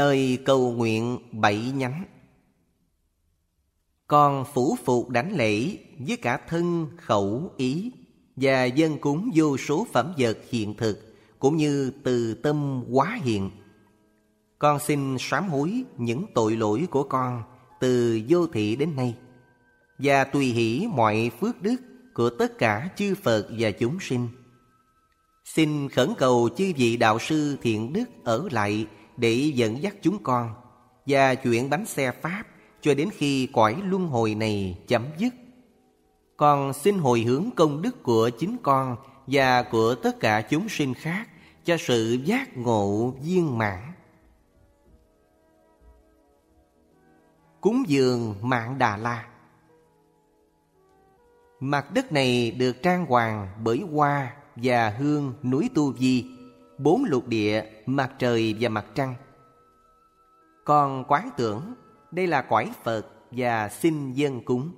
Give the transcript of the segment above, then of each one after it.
Lời cầu nguyện bảy nhánh. Con phủ phục đánh lễ với cả thân, khẩu, ý Và dân cúng vô số phẩm vật hiện thực Cũng như từ tâm quá hiện. Con xin sám hối những tội lỗi của con Từ vô thị đến nay Và tùy hỷ mọi phước đức Của tất cả chư Phật và chúng sinh. Xin khẩn cầu chư vị đạo sư thiện đức ở lại để dẫn dắt chúng con và chuyển bánh xe Pháp cho đến khi cõi luân hồi này chấm dứt. Con xin hồi hướng công đức của chính con và của tất cả chúng sinh khác cho sự giác ngộ viên mãn. Cúng dường Mạng Đà La Mặt đất này được trang hoàng bởi hoa và hương núi Tu Di, bốn lục địa, mặt trời và mặt trăng. Còn quán tưởng đây là quải Phật và xin dân cúng.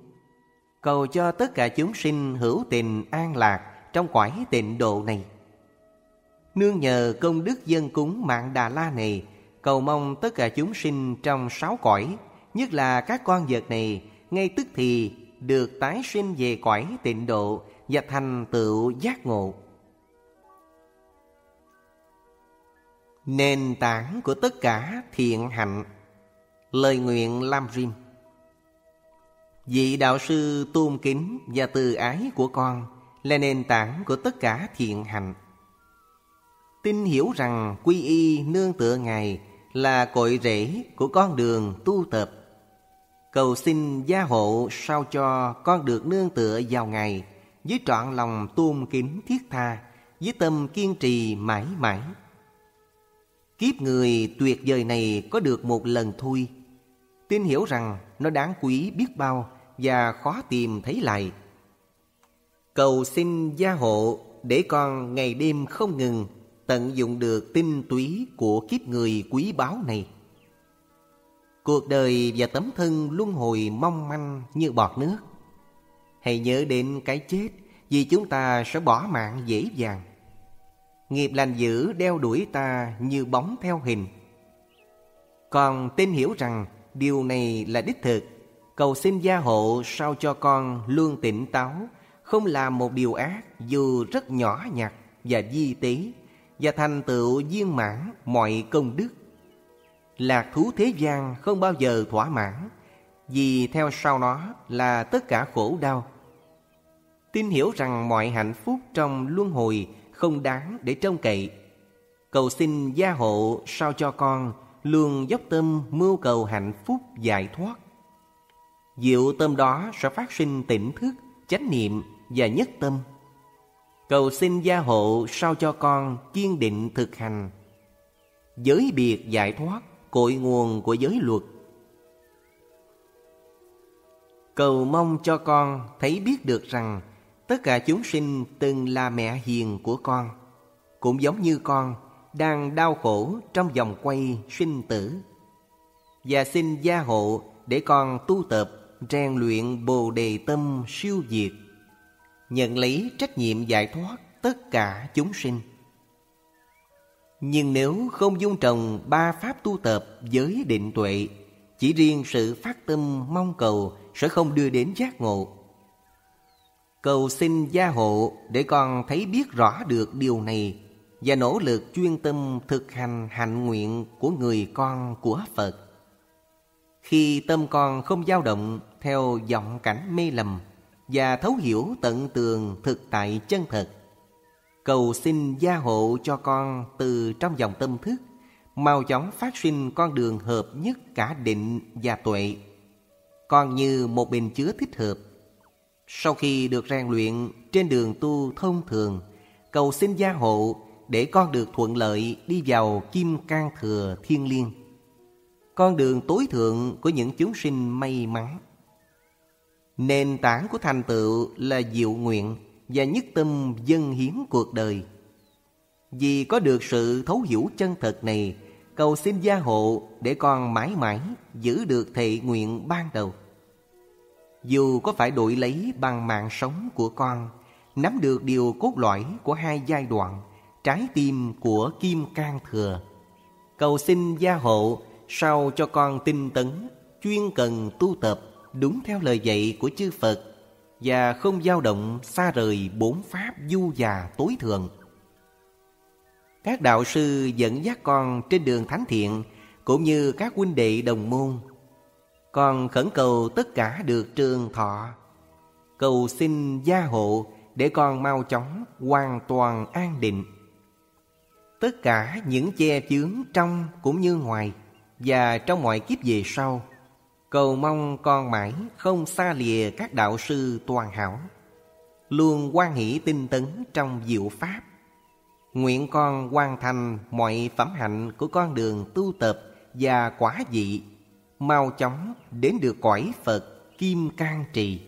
Cầu cho tất cả chúng sinh hữu tình an lạc trong quải tịnh độ này. Nương nhờ công đức dân cúng mạng Đà La này, cầu mong tất cả chúng sinh trong sáu cõi, nhất là các con vật này, ngay tức thì được tái sinh về cõi tịnh độ và thành tựu giác ngộ. Nền tảng của tất cả thiện hạnh. Lời nguyện Lam Rim. Vị đạo sư tôn kính và từ ái của con Là nền tảng của tất cả thiện hạnh. Tin hiểu rằng quy y nương tựa Ngài Là cội rễ của con đường tu tập. Cầu xin gia hộ sao cho con được nương tựa vào Ngài Với trọn lòng tôn kính thiết tha, Với tâm kiên trì mãi mãi. Kiếp người tuyệt vời này có được một lần thôi. Tin hiểu rằng nó đáng quý biết bao Và khó tìm thấy lại. Cầu xin gia hộ để con ngày đêm không ngừng Tận dụng được tinh túy của kiếp người quý báu này. Cuộc đời và tấm thân luân hồi mong manh như bọt nước. Hãy nhớ đến cái chết Vì chúng ta sẽ bỏ mạng dễ dàng. Nghiệp lành dữ đeo đuổi ta như bóng theo hình. Con tin hiểu rằng điều này là đích thực. Cầu xin gia hộ sao cho con luôn tỉnh táo, Không làm một điều ác dù rất nhỏ nhặt và di tế Và thành tựu viên mãn mọi công đức. Lạc thú thế gian không bao giờ thỏa mãn, Vì theo sau nó là tất cả khổ đau. Tin hiểu rằng mọi hạnh phúc trong luân hồi không đáng để trông cậy. Cầu xin gia hộ sao cho con luôn dốc tâm mưu cầu hạnh phúc giải thoát. Diệu tâm đó sẽ phát sinh tỉnh thức, chánh niệm và nhất tâm. Cầu xin gia hộ sao cho con kiên định thực hành. Giới biệt giải thoát, cội nguồn của giới luật. Cầu mong cho con thấy biết được rằng Tất cả chúng sinh từng là mẹ hiền của con, Cũng giống như con Đang đau khổ trong vòng quay sinh tử. Và xin gia hộ để con tu tập, Rèn luyện bồ đề tâm siêu diệt Nhận lấy trách nhiệm giải thoát tất cả chúng sinh. Nhưng nếu không dung trồng ba pháp tu tập với định tuệ, Chỉ riêng sự phát tâm mong cầu sẽ không đưa đến giác ngộ. Cầu xin gia hộ để con thấy biết rõ được điều này và nỗ lực chuyên tâm thực hành hạnh nguyện của người con của Phật. Khi tâm con không dao động theo vọng cảnh mê lầm và thấu hiểu tận tường thực tại chân thật, cầu xin gia hộ cho con từ trong dòng tâm thức mau chóng phát sinh con đường hợp nhất cả định và tuệ. Con như một bình chứa thích hợp sau khi được rèn luyện trên đường tu thông thường, cầu xin gia hộ để con được thuận lợi đi vào kim can thừa thiên liêng. Con đường tối thượng của những chúng sinh may mắn. Nền tảng của thành tựu là diệu nguyện và nhất tâm dân hiến cuộc đời. Vì có được sự thấu hiểu chân thật này, cầu xin gia hộ để con mãi mãi giữ được thệ nguyện ban đầu. Dù có phải đổi lấy bằng mạng sống của con, Nắm được điều cốt lõi của hai giai đoạn, Trái tim của Kim Cang Thừa. Cầu xin gia hộ Sao cho con tinh tấn, Chuyên cần tu tập Đúng theo lời dạy của chư Phật Và không dao động xa rời bốn pháp du già tối thượng. Các đạo sư dẫn dắt con trên đường thánh thiện, Cũng như các huynh đệ đồng môn con khẩn cầu tất cả được trường thọ. Cầu xin gia hộ để con mau chóng hoàn toàn an định. Tất cả những che chướng trong cũng như ngoài và trong mọi kiếp về sau, cầu mong con mãi không xa lìa các đạo sư toàn hảo, luôn quan hỷ tinh tấn trong diệu pháp. Nguyện con hoàn thành mọi phẩm hạnh của con đường tu tập và quả vị mau chóng đến được cõi phật kim cang trì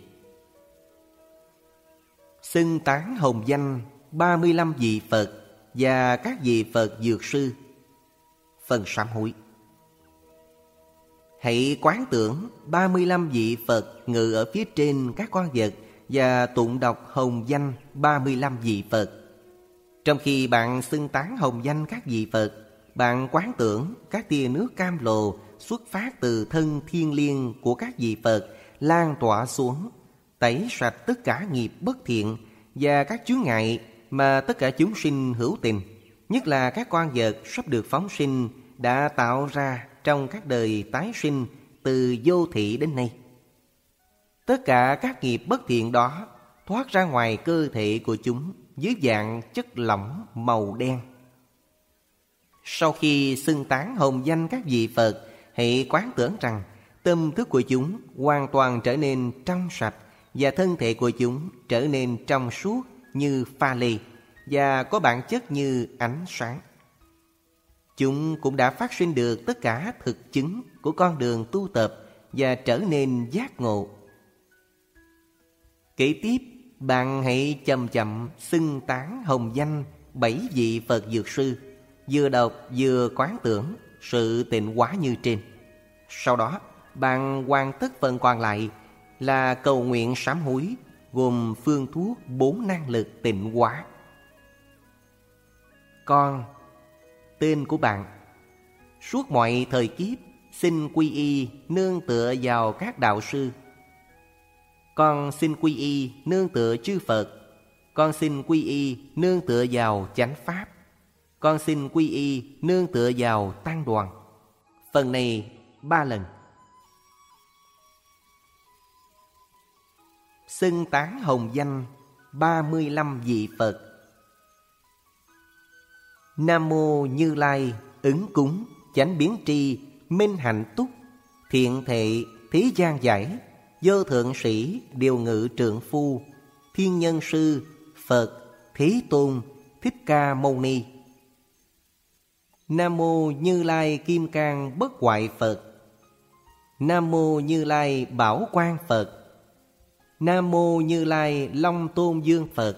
xưng tán hồng danh 35 vị Phật và các vị Phật dược sư. Phần sám hối Hãy quán tưởng 35 vị Phật ngự ở phía trên các con vật và tụng đọc hồng danh 35 vị Phật. Trong khi bạn xưng tán hồng danh các vị Phật, bạn quán tưởng các tia nước cam lồ xuất phát từ thân thiên liêng của các vị Phật lan tỏa xuống tẩy sạch tất cả nghiệp bất thiện và các chướng ngại mà tất cả chúng sinh hữu tình, nhất là các quan vật sắp được phóng sinh đã tạo ra trong các đời tái sinh từ vô thị đến nay. Tất cả các nghiệp bất thiện đó thoát ra ngoài cơ thể của chúng dưới dạng chất lỏng màu đen. Sau khi xưng tán hồng danh các vị Phật, hãy quán tưởng rằng tâm thức của chúng hoàn toàn trở nên trong sạch và thân thể của chúng trở nên trong suốt như pha lê và có bản chất như ánh sáng. Chúng cũng đã phát sinh được tất cả thực chứng của con đường tu tập và trở nên giác ngộ. Kế tiếp, bạn hãy chậm chậm xưng tán hồng danh bảy vị Phật Dược Sư, vừa đọc vừa quán tưởng sự tịnh hóa như trên. Sau đó, bạn hoàn tất phần còn lại là cầu nguyện sám hối gồm phương thuốc bốn năng lực tịnh hóa. Con, tên của bạn, suốt mọi thời kiếp xin quy y nương tựa vào các đạo sư. Con xin quy y nương tựa chư Phật. Con xin quy y nương tựa vào chánh pháp. Con xin quy y nương tựa vào tăng đoàn. Phần này ba lần. xưng tán hồng danh ba mươi lăm vị Phật. Nam mô Như Lai, ứng cúng, chánh biến tri, minh hạnh túc, thiện thệ, thế gian giải, vô thượng sĩ, điều ngự trượng phu, thiên nhân sư, Phật, Thế Tôn, Thích Ca Mâu Ni. Nam mô Như Lai Kim Cang Bất Hoại Phật. Nam mô Như Lai Bảo Quang Phật. Nam Mô Như Lai Long Tôn Dương Phật.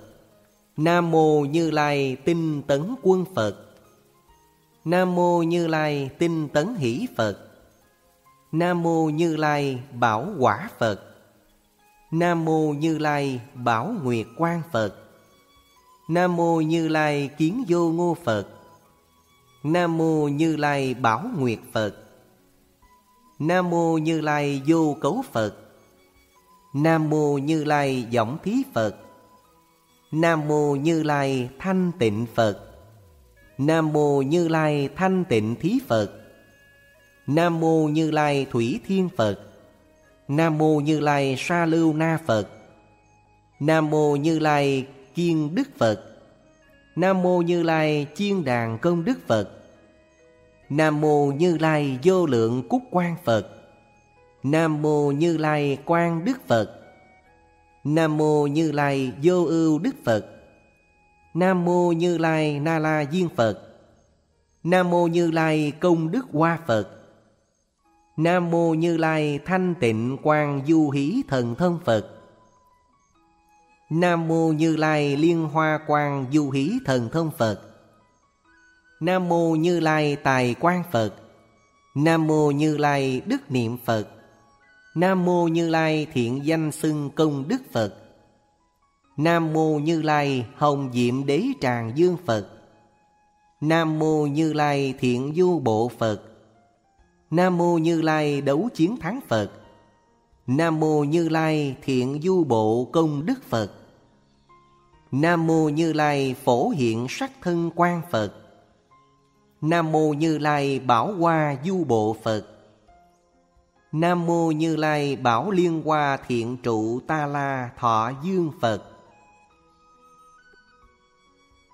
Nam Mô Như Lai Tinh Tấn Quân Phật. Nam Mô Như Lai Tinh Tấn Hỷ Phật. Nam Mô Như Lai Bảo Quả Phật. Nam Mô Như Lai Bảo Nguyệt Quang Phật. Nam Mô Như Lai Kiến Vô Ngô Phật. Nam Mô Như Lai Bảo Nguyệt Phật. Nam Mô Như Lai Vô Cấu Phật. Nam Mô Như Lai Giọng Thí Phật. Nam Mô Như Lai Thanh Tịnh Phật. Nam Mô Như Lai Thanh Tịnh Thí Phật. Nam Mô Như Lai Thủy Thiên Phật. Nam Mô Như Lai Sa Lưu Na Phật. Nam Mô Như Lai Kiên Đức Phật. Nam Mô Như Lai Chiên Đàn Công Đức Phật. Nam Mô Như Lai Vô Lượng Cúc Quang Phật. Nam Mô Như Lai Quang Đức Phật. Nam Mô Như Lai Vô Ưu Đức Phật. Nam Mô Như Lai Na La Diên Phật. Nam Mô Như Lai Công Đức Hoa Phật. Nam Mô Như Lai Thanh Tịnh Quang Du hỷ Thần Thân Phật. Nam Mô Như Lai Liên Hoa Quang Du Hí Thần Thân Phật. Nam Mô Như Lai Tài Quang Phật. Nam Mô Như Lai Đức Niệm Phật. Nam Mô Như Lai thiện danh xưng công đức Phật. Nam Mô Như Lai hồng diệm đế tràng dương Phật. Nam Mô Như Lai Thiện Du Bộ Phật. Nam Mô Như Lai Đấu Chiến Thắng Phật. Nam Mô Như Lai Thiện Du Bộ Công Đức Phật. Nam Mô Như Lai Phổ Hiện Sắc Thân Quan Phật. Nam Mô Như Lai Bảo Hoa Du Bộ Phật. Nam Mô Như Lai Bảo Liên Hoa Thiện Trụ Ta La Thọ Dương Phật.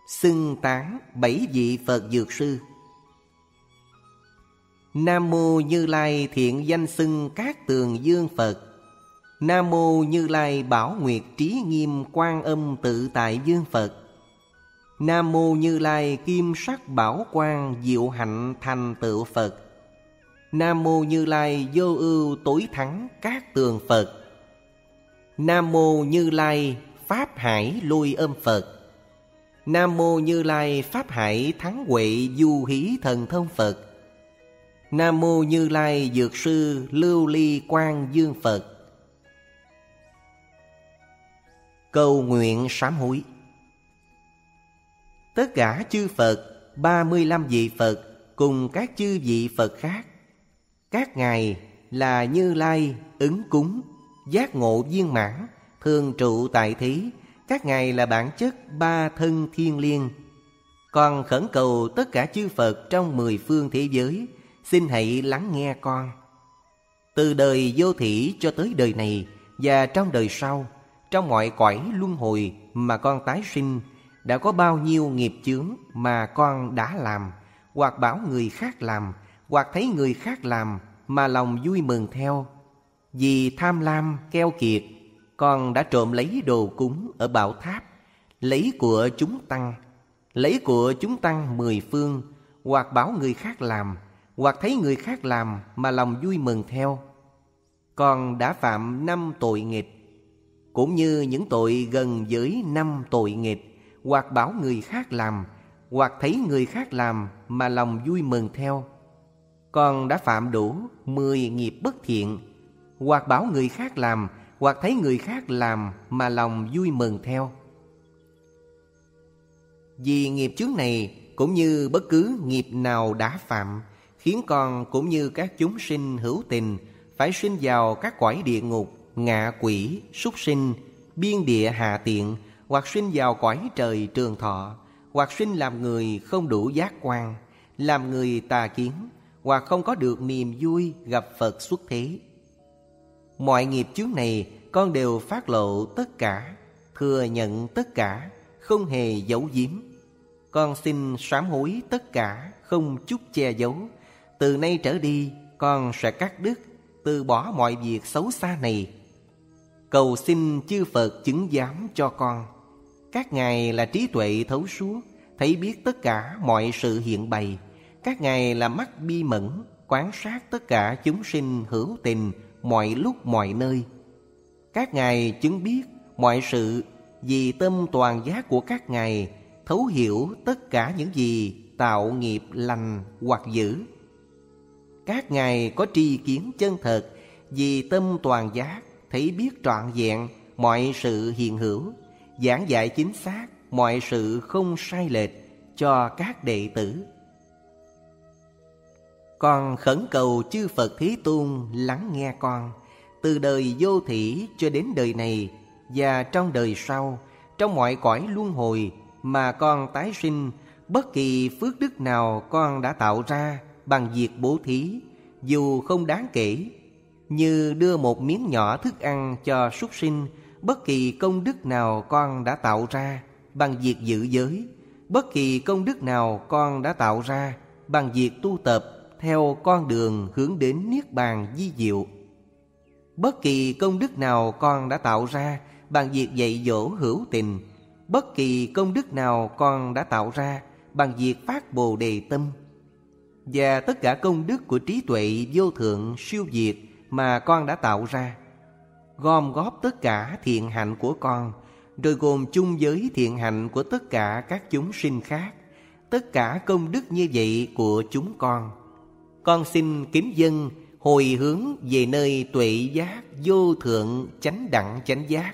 Xưng tán bảy vị Phật Dược Sư. Nam Mô Như Lai Thiện Danh Xưng Các Tường Dương Phật. Nam Mô Như Lai Bảo Nguyệt Trí Nghiêm Quan Âm Tự Tại Dương Phật. Nam Mô Như Lai Kim Sắc Bảo Quang Diệu Hạnh Thành Tựu Phật. Nam Mô Như Lai Vô Ưu Tối Thắng Các Tường Phật. Nam Mô Như Lai Pháp Hải lui Âm Phật. Nam Mô Như Lai Pháp Hải Thắng Huệ Du Hí Thần Thông Phật. Nam Mô Như Lai Dược Sư Lưu Ly Quang Dương Phật Cầu nguyện sám hối Tất cả chư Phật, 35 vị Phật cùng các chư vị Phật khác. Các ngài là Như Lai, ứng cúng, giác ngộ viên mãn, thường trụ tại thế. Các ngài là bản chất ba thân thiên liêng. còn khẩn cầu tất cả chư Phật trong mười phương thế giới, xin hãy lắng nghe con. Từ đời vô thủy cho tới đời này và trong đời sau, trong mọi cõi luân hồi mà con tái sinh đã có bao nhiêu nghiệp chướng mà con đã làm hoặc bảo người khác làm hoặc thấy người khác làm mà lòng vui mừng theo vì tham lam keo kiệt con đã trộm lấy đồ cúng ở bảo tháp lấy của chúng tăng lấy của chúng tăng mười phương hoặc bảo người khác làm hoặc thấy người khác làm mà lòng vui mừng theo. Con đã phạm năm tội nghiệp, cũng như những tội gần với năm tội nghiệp, hoặc bảo người khác làm, hoặc thấy người khác làm mà lòng vui mừng theo. Con đã phạm đủ mười nghiệp bất thiện, hoặc bảo người khác làm, hoặc thấy người khác làm mà lòng vui mừng theo. Vì nghiệp chướng này, cũng như bất cứ nghiệp nào đã phạm khiến con cũng như các chúng sinh hữu tình phải sinh vào các cõi địa ngục, ngạ quỷ, súc sinh, biên địa hạ tiện, hoặc sinh vào cõi trời trường thọ, hoặc sinh làm người không đủ giác quan, làm người tà kiến, hoặc không có được niềm vui gặp phật xuất thế. Mọi nghiệp chướng này con đều phát lộ tất cả, thừa nhận tất cả, không hề giấu giếm. Con xin sám hối tất cả, không chút che giấu từ nay trở đi con sẽ cắt đứt từ bỏ mọi việc xấu xa này cầu xin chư phật chứng giám cho con các ngài là trí tuệ thấu suốt, thấy biết tất cả mọi sự hiện bày. Các ngài là mắt bi mẫn, quan sát tất cả chúng sinh hữu tình mọi lúc mọi nơi. Các ngài chứng biết mọi sự vì tâm toàn giác của các ngài thấu hiểu tất cả những gì tạo nghiệp lành hoặc dữ. Các ngài có tri kiến chân thật, vì tâm toàn giác, thấy biết trọn vẹn mọi sự hiện hữu, giảng dạy chính xác mọi sự không sai lệch cho các đệ tử. Con khẩn cầu chư phật thế tôn lắng nghe con, từ đời vô thủy cho đến đời này và trong đời sau, trong mọi cõi luân hồi mà con tái sinh, bất kỳ phước đức nào con đã tạo ra bằng việc bố thí dù không đáng kể như đưa một miếng nhỏ thức ăn cho súc sinh bất kỳ công đức nào con đã tạo ra bằng việc giữ giới, bất kỳ công đức nào con đã tạo ra bằng việc tu tập theo con đường hướng đến Niết Bàn di diệu. Bất kỳ công đức nào con đã tạo ra bằng việc dạy dỗ hữu tình, bất kỳ công đức nào con đã tạo ra bằng việc phát bồ đề tâm, và tất cả công đức của trí tuệ vô thượng siêu việt mà con đã tạo ra. Gom góp tất cả thiện hạnh của con, rồi gồm chung với thiện hạnh của tất cả các chúng sinh khác. Tất cả công đức như vậy của chúng con. Con xin kính dân hồi hướng về nơi tuệ giác vô thượng chánh đẳng chánh giác,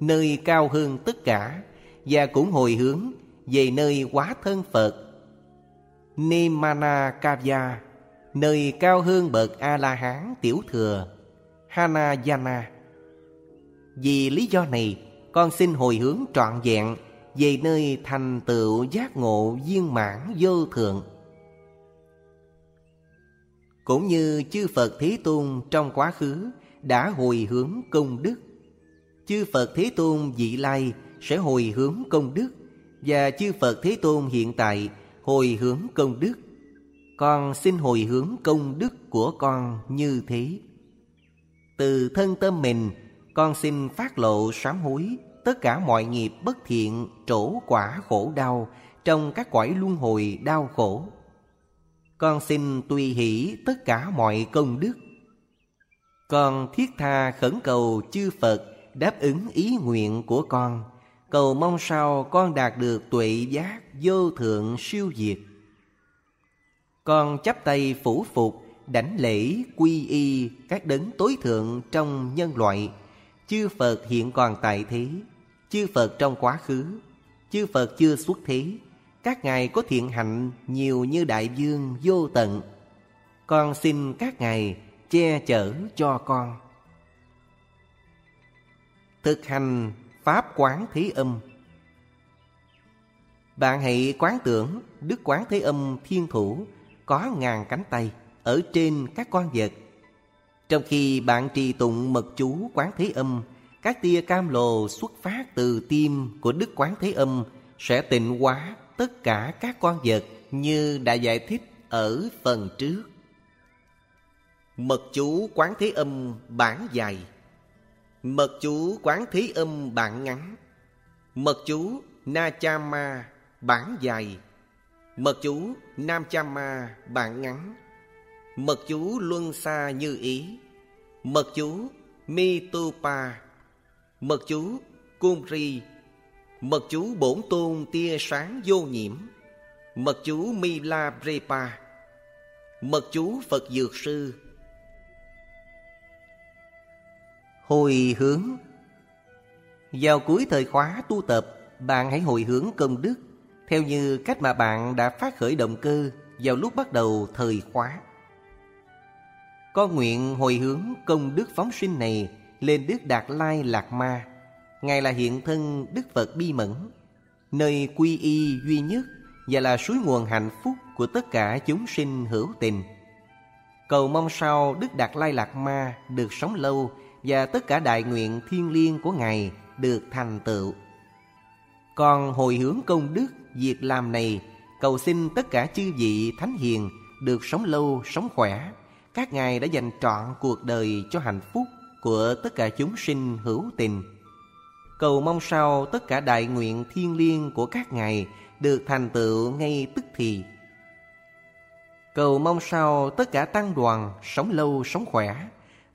nơi cao hơn tất cả, và cũng hồi hướng về nơi quá thân phật Nimana Kavya Nơi cao hơn bậc A-la-hán tiểu thừa, Hanayana. Vì lý do này, Con xin hồi hướng trọn vẹn Về nơi thành tựu giác ngộ viên mãn vô thượng. Cũng như chư Phật Thế Tôn trong quá khứ Đã hồi hướng công đức, Chư Phật Thế Tôn vị lai sẽ hồi hướng công đức Và chư Phật Thế Tôn hiện tại hồi hướng công đức. Con xin hồi hướng công đức của con như thế. Từ thân tâm mình, Con xin phát lộ sám hối Tất cả mọi nghiệp bất thiện, Trổ quả khổ đau Trong các quải luân hồi đau khổ. Con xin tùy hỷ tất cả mọi công đức. Con thiết tha khẩn cầu chư Phật Đáp ứng ý nguyện của con. Cầu mong sao con đạt được tuệ giác vô thượng siêu diệt. Con chắp tay phủ phục, đảnh lễ quy y các đấng tối thượng trong nhân loại. Chư Phật hiện còn tại thế, Chư Phật trong quá khứ, Chư Phật chưa xuất thế. Các ngài có thiện hạnh nhiều như đại dương vô tận. Con xin các ngài che chở cho con. Thực hành Pháp Quán Thế Âm Bạn hãy quán tưởng Đức Quán Thế Âm Thiên Thủ có ngàn cánh tay ở trên các con vật. Trong khi bạn trì tụng mật chú Quán Thế Âm, các tia cam lồ xuất phát từ tim của Đức Quán Thế Âm sẽ tịnh hóa tất cả các con vật như đã giải thích ở phần trước. Mật chú Quán Thế Âm bản dài Mật chú Quán Thế Âm bản ngắn. Mật chú Na cha ma bản dài. Mật chú Nam cha ma bản ngắn. Mật chú Luân Xa Như Ý. Mật chú mi tu pa, Mật chú cung ri, Mật chú Bổn Tôn Tia Sáng Vô Nhiễm. Mật chú Mi La Prepa Mật chú Phật Dược Sư. Hồi hướng. Vào cuối thời khóa tu tập, Bạn hãy hồi hướng công đức, Theo như cách mà bạn đã phát khởi động cơ Vào lúc bắt đầu thời khóa. Con nguyện hồi hướng công đức phóng sinh này Lên Đức Đạt Lai Lạc Ma. Ngài là hiện thân Đức Phật Bi Mẫn, Nơi quy y duy nhất Và là suối nguồn hạnh phúc Của tất cả chúng sinh hữu tình. Cầu mong sao Đức Đạt Lai Lạc Ma Được sống lâu và tất cả đại nguyện thiên liêng của Ngài được thành tựu. Còn hồi hướng công đức, việc làm này, cầu xin tất cả chư vị thánh hiền được sống lâu, sống khỏe. Các ngài đã dành trọn cuộc đời cho hạnh phúc của tất cả chúng sinh hữu tình. Cầu mong sao tất cả đại nguyện thiên liêng của các ngài được thành tựu ngay tức thì. Cầu mong sao tất cả tăng đoàn sống lâu sống khỏe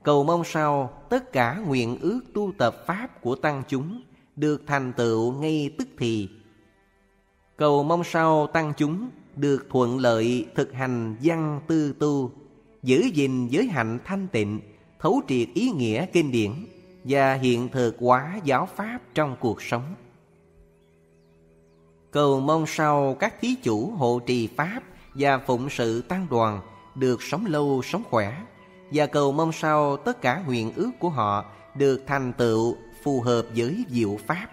Cầu mong sao tất cả nguyện ước tu tập Pháp của tăng chúng được thành tựu ngay tức thì. Cầu mong sao tăng chúng được thuận lợi thực hành văn tư tu, giữ gìn giới hạnh thanh tịnh, thấu triệt ý nghĩa kinh điển và hiện thực hóa giáo Pháp trong cuộc sống. Cầu mong sao các thí chủ hộ trì Pháp và phụng sự tăng đoàn được sống lâu sống khỏe, và cầu mong sao tất cả nguyện ước của họ được thành tựu phù hợp với diệu pháp.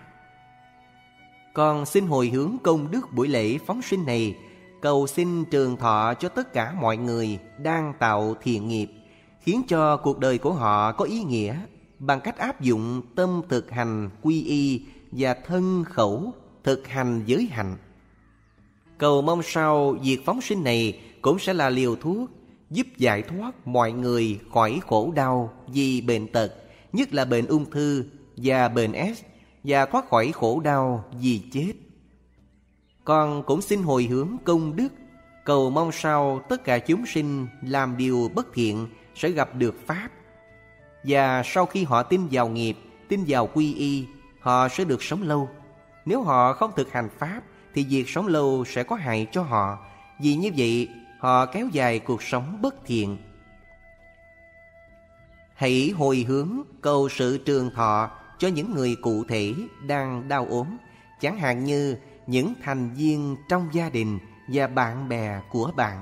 Con xin hồi hướng công đức buổi lễ phóng sinh này, cầu xin trường thọ cho tất cả mọi người đang tạo thiện nghiệp, khiến cho cuộc đời của họ có ý nghĩa bằng cách áp dụng tâm thực hành quy y và thân khẩu thực hành giới hạnh. Cầu mong sao việc phóng sinh này cũng sẽ là liều thuốc giúp giải thoát mọi người khỏi khổ đau vì bệnh tật, nhất là bệnh ung thư và bệnh S, và thoát khỏi khổ đau vì chết. Con cũng xin hồi hướng công đức, cầu mong sao tất cả chúng sinh làm điều bất thiện sẽ gặp được Pháp. Và sau khi họ tin vào nghiệp, tin vào quy y, họ sẽ được sống lâu. Nếu họ không thực hành Pháp, thì việc sống lâu sẽ có hại cho họ. Vì như vậy, họ kéo dài cuộc sống bất thiện. Hãy hồi hướng cầu sự trường thọ cho những người cụ thể đang đau ốm, chẳng hạn như những thành viên trong gia đình và bạn bè của bạn.